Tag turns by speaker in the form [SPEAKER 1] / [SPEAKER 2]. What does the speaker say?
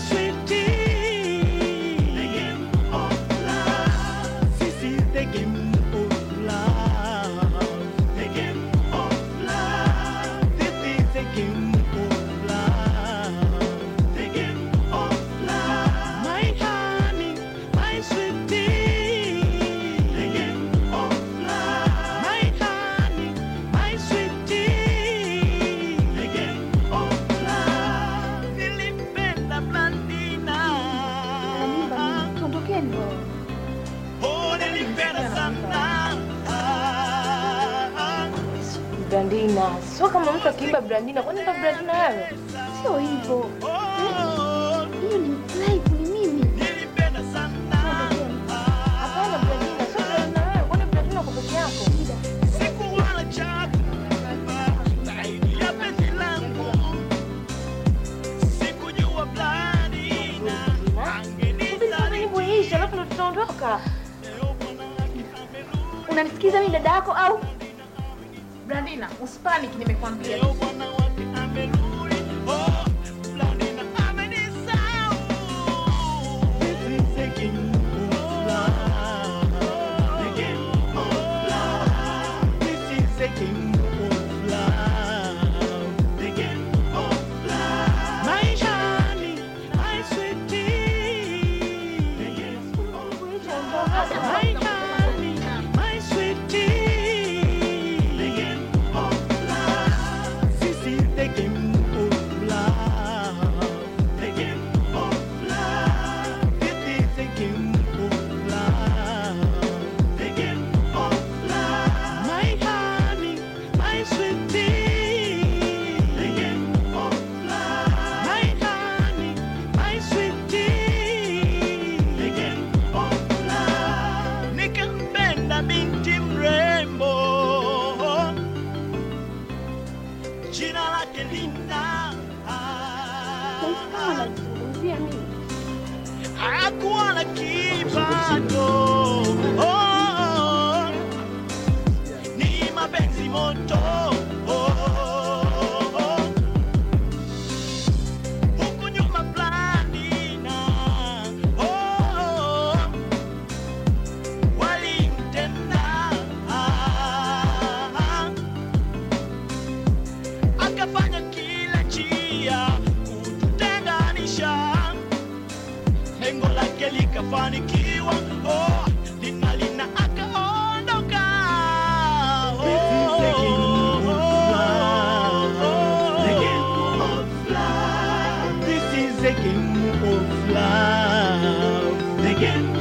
[SPEAKER 1] sweet tea.
[SPEAKER 2] Brandina, sio kama mtu akiiba Brandina, kwani ndo Brandina yawe
[SPEAKER 3] sio hivyo. Hiyo ni
[SPEAKER 1] Luka.
[SPEAKER 3] Unanisikiza mimi dada yako au?
[SPEAKER 4] Brandina, usipaniki nimekwambia.
[SPEAKER 1] binti mrembo, jina lake Linda, hakuwa na kipato. lake likafanikiwa, oh.
[SPEAKER 5] This is a game of love. Game